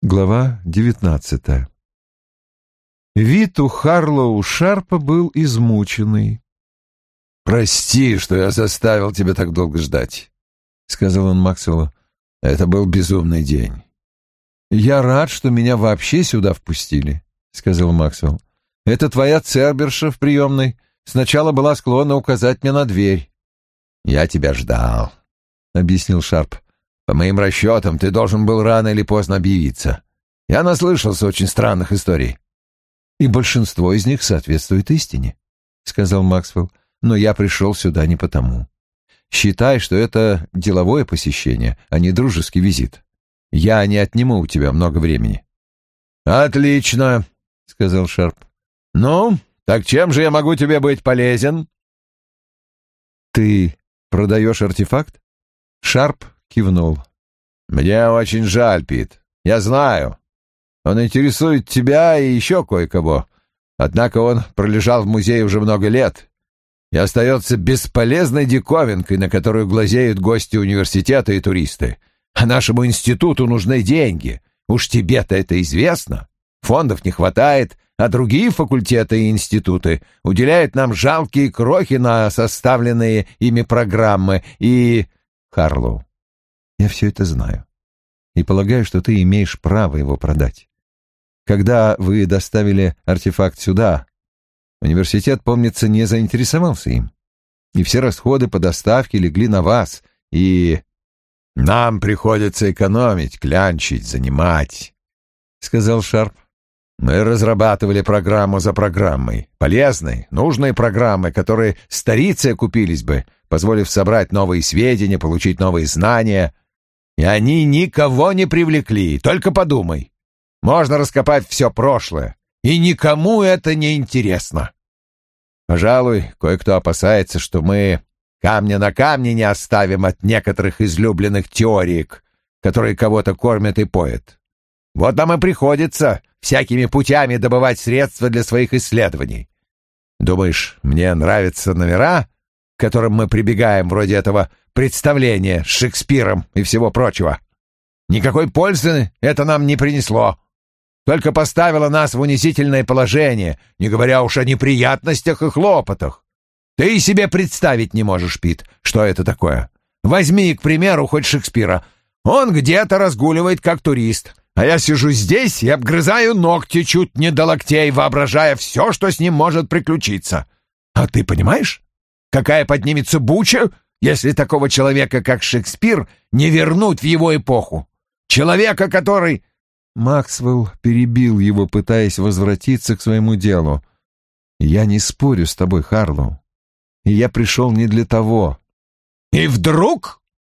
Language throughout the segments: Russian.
Глава девятнадцатая Вид у Харлоу Шарпа был измученный. «Прости, что я заставил тебя так долго ждать», — сказал он Максвеллу. «Это был безумный день». «Я рад, что меня вообще сюда впустили», — сказал Максвелл. «Это твоя церберша в приемной сначала была склонна указать мне на дверь». «Я тебя ждал», — объяснил Шарп. «По моим расчетам, ты должен был рано или поздно объявиться. Я наслышался очень странных историй». «И большинство из них соответствует истине», — сказал Максвелл. «Но я пришел сюда не потому. Считай, что это деловое посещение, а не дружеский визит. Я не отниму у тебя много времени». «Отлично», — сказал Шарп. «Ну, так чем же я могу тебе быть полезен?» «Ты продаешь артефакт?» Шарп кивнул. «Мне очень жаль, Пит. Я знаю. Он интересует тебя и еще кое-кого. Однако он пролежал в музее уже много лет и остается бесполезной диковинкой, на которую глазеют гости университета и туристы. А нашему институту нужны деньги. Уж тебе-то это известно. Фондов не хватает, а другие факультеты и институты уделяют нам жалкие крохи на составленные ими программы и... Харлоу, я все это знаю и полагаю, что ты имеешь право его продать. Когда вы доставили артефакт сюда, университет, помнится, не заинтересовался им. И все расходы по доставке легли на вас, и... «Нам приходится экономить, клянчить, занимать», — сказал Шарп. Мы разрабатывали программу за программой. Полезной, нужной программы, которые старицы окупились бы, позволив собрать новые сведения, получить новые знания. И они никого не привлекли, только подумай. Можно раскопать все прошлое, и никому это не интересно. Пожалуй, кое-кто опасается, что мы камня на камне не оставим от некоторых излюбленных теориек, которые кого-то кормят и поят. Вот нам и приходится всякими путями добывать средства для своих исследований. Думаешь, мне нравятся номера, которым мы прибегаем, вроде этого представления с Шекспиром и всего прочего? Никакой пользы это нам не принесло. Только поставило нас в унизительное положение, не говоря уж о неприятностях и хлопотах. Ты и себе представить не можешь, Пит, что это такое. Возьми, к примеру, хоть Шекспира. Он где-то разгуливает как турист, а я сижу здесь и обгрызаю ногти чуть не до локтей, воображая все, что с ним может приключиться. А ты понимаешь, какая поднимется буча, если такого человека, как Шекспир, не вернуть в его эпоху? Человека, который...» Максвелл перебил его, пытаясь возвратиться к своему делу. «Я не спорю с тобой, Харлоу. И я пришел не для того». «И вдруг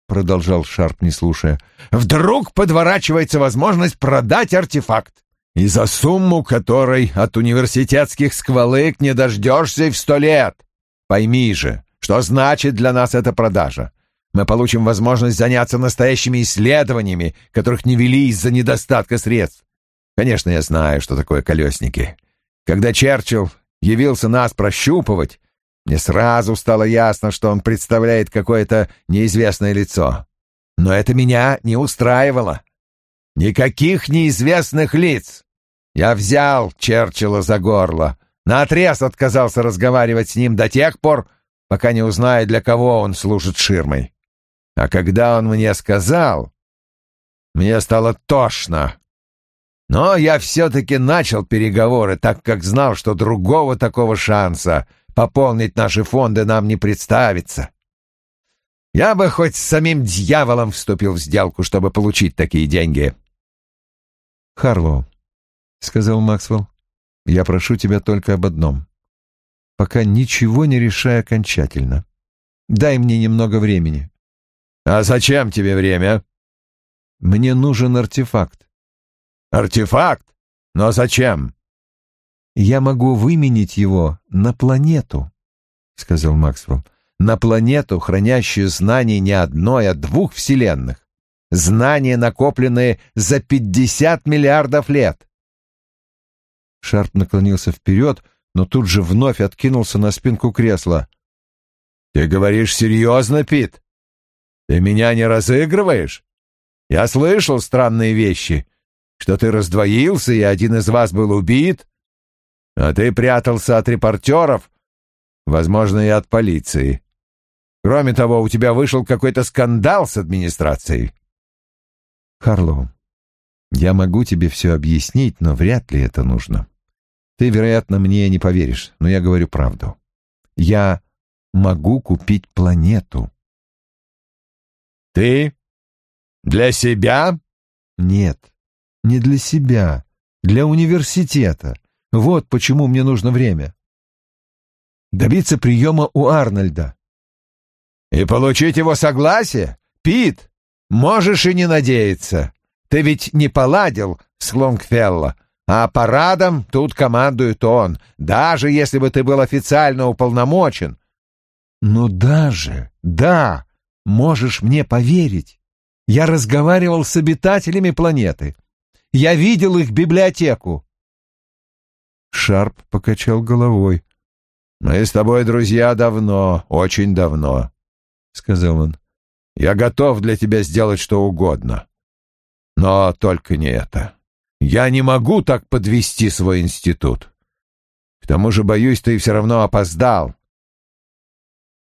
продолжал Шарп, не слушая, вдруг подворачивается возможность продать артефакт. И за сумму, которой от университетских сквалык не дождешься и в сто лет. Пойми же, что значит для нас эта продажа. Мы получим возможность заняться настоящими исследованиями, которых не вели из-за недостатка средств. Конечно, я знаю, что такое колесники. Когда Черчилл явился нас прощупывать, мне сразу стало ясно, что он представляет какое-то неизвестное лицо. Но это меня не устраивало. Никаких неизвестных лиц. Я взял Черчилла за горло, наотрез отказался разговаривать с ним до тех пор, пока не узнаю, для кого он служит ширмой. А когда он мне сказал, мне стало тошно. Но я все-таки начал переговоры, так как знал, что другого такого шанса — пополнить наши фонды нам не представится. Я бы хоть с самим дьяволом вступил в сделку, чтобы получить такие деньги. Харлоу, — сказал Максвелл, — я прошу тебя только об одном. Пока ничего не решай окончательно. Дай мне немного времени. А зачем тебе время? Мне нужен артефакт. Артефакт? Но зачем? я могу выменить его на планету, — сказал Максвелл, — на планету, хранящую знания не одной, а двух вселенных. Знания, накопленные за пятьдесят миллиардов лет. Шарп наклонился вперед, но тут же вновь откинулся на спинку кресла. «Ты говоришь серьезно, Пит? Ты меня не разыгрываешь? Я слышал странные вещи. что ты раздвоился, и один из вас был убит, а ты прятался от репортеров, возможно, и от полиции. Кроме того, у тебя вышел какой-то скандал с администрацией. Харлоу, я могу тебе все объяснить, но вряд ли это нужно. Ты, вероятно, мне не поверишь, но я говорю правду. Я могу купить планету. Ты? Для себя? Нет, не для себя, для университета. Вот почему мне нужно время. Добиться приема у Арнольда. И получить его согласие? Пит, можешь и не надеяться. Ты ведь не поладил с Лонгфелло, а парадом тут командует он, даже если бы ты был официально уполномочен. Ну даже, да, можешь мне поверить. Я разговаривал с обитателями планеты. Я видел их библиотеку. Шарп покачал головой. «Мы с тобой друзья давно, очень давно», — сказал он. «Я готов для тебя сделать что угодно. Но только не это. Я не могу так подвести свой институт. К тому же, боюсь, ты все равно опоздал».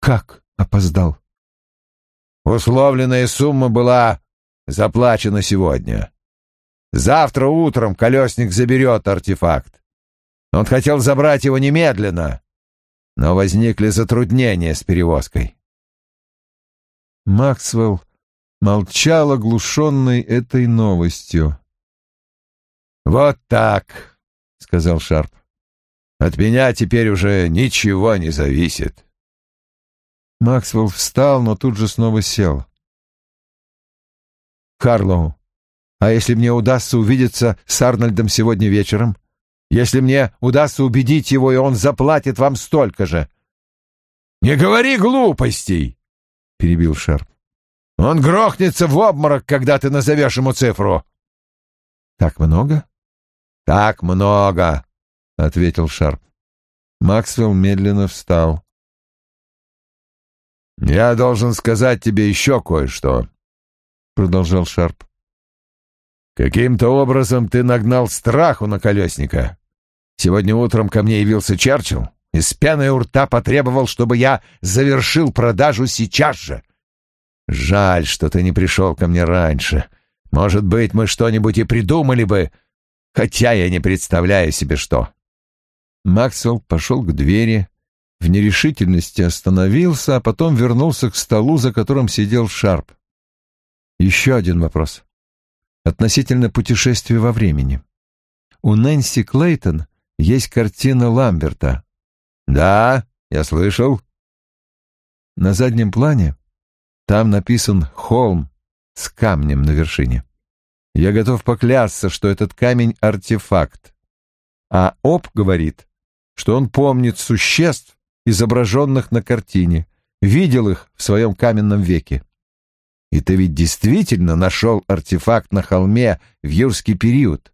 «Как опоздал?» «Условленная сумма была заплачена сегодня. Завтра утром колесник заберет артефакт. Он хотел забрать его немедленно, но возникли затруднения с перевозкой. Максвелл молчал, оглушенный этой новостью. «Вот так», — сказал Шарп. «От меня теперь уже ничего не зависит». Максвелл встал, но тут же снова сел. «Харлоу, а если мне удастся увидеться с Арнольдом сегодня вечером? если мне удастся убедить его, и он заплатит вам столько же. — Не говори глупостей, — перебил Шерп. — Он грохнется в обморок, когда ты назовешь ему цифру. — Так много? — Так много, — ответил Шарп. Максвелл медленно встал. «Я должен сказать тебе еще кое-что», — продолжал Шарп. «Каким-то образом ты нагнал страху на колесника. Сегодня утром ко мне явился Черчилл и с пеной у рта потребовал, чтобы я завершил продажу сейчас же. Жаль, что ты не пришел ко мне раньше. Может быть, мы что-нибудь и придумали бы, хотя я не представляю себе что». Максвелл пошел к двери, в нерешительности остановился, а потом вернулся к столу, за которым сидел Шарп. Еще один вопрос. Относительно путешествия во времени. У Нэнси Клейтон есть картина Ламберта. Да, я слышал. На заднем плане там написан холм с камнем на вершине. Я готов поклясться, что этот камень — артефакт. А Об говорит, что он помнит существ, изображенных на картине, видел их в своем каменном веке. И ты ведь действительно нашел артефакт на холме в юрский период.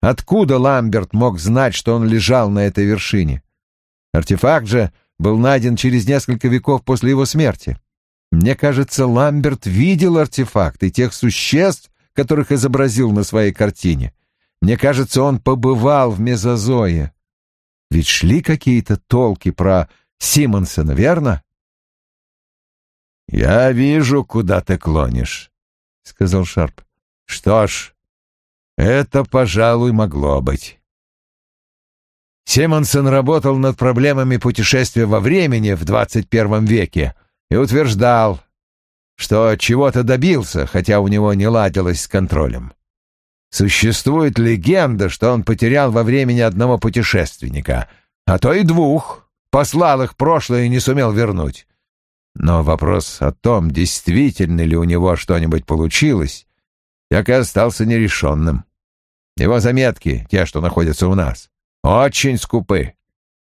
Откуда Ламберт мог знать, что он лежал на этой вершине? Артефакт же был найден через несколько веков после его смерти. Мне кажется, Ламберт видел артефакт и тех существ, которых изобразил на своей картине. Мне кажется, он побывал в Мезозое. Ведь шли какие-то толки про Симонсона, верно? «Я вижу, куда ты клонишь», — сказал Шарп. «Что ж, это, пожалуй, могло быть. Симонсон работал над проблемами путешествия во времени в 21 веке и утверждал, что чего-то добился, хотя у него не ладилось с контролем. Существует легенда, что он потерял во времени одного путешественника, а то и двух, послал их прошлое и не сумел вернуть. Но вопрос о том, действительно ли у него что-нибудь получилось, так и остался нерешенным. Его заметки, те, что находятся у нас, очень скупы.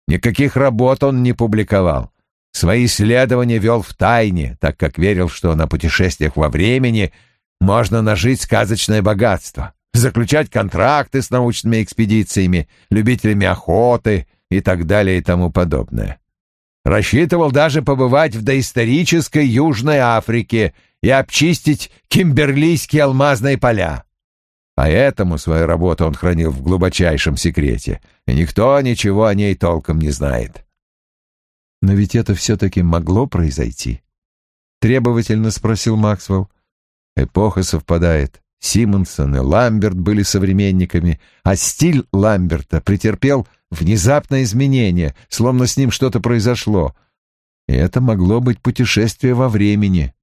Никаких работ он не публиковал. Свои исследования вел в тайне, так как верил, что на путешествиях во времени можно нажить сказочное богатство, заключать контракты с научными экспедициями, любителями охоты и так далее и тому подобное. Рассчитывал даже побывать в доисторической Южной Африке и обчистить кимберлийские алмазные поля. Поэтому свою работу он хранил в глубочайшем секрете, и никто ничего о ней толком не знает. Но ведь это все-таки могло произойти. Требовательно спросил Максвелл. Эпоха совпадает. Симонсон и Ламберт были современниками, а стиль Ламберта претерпел внезапное изменение, словно с ним что-то произошло. И это могло быть путешествие во времени.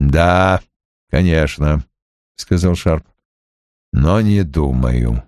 «Да, конечно», — сказал Шарп. «Но не думаю».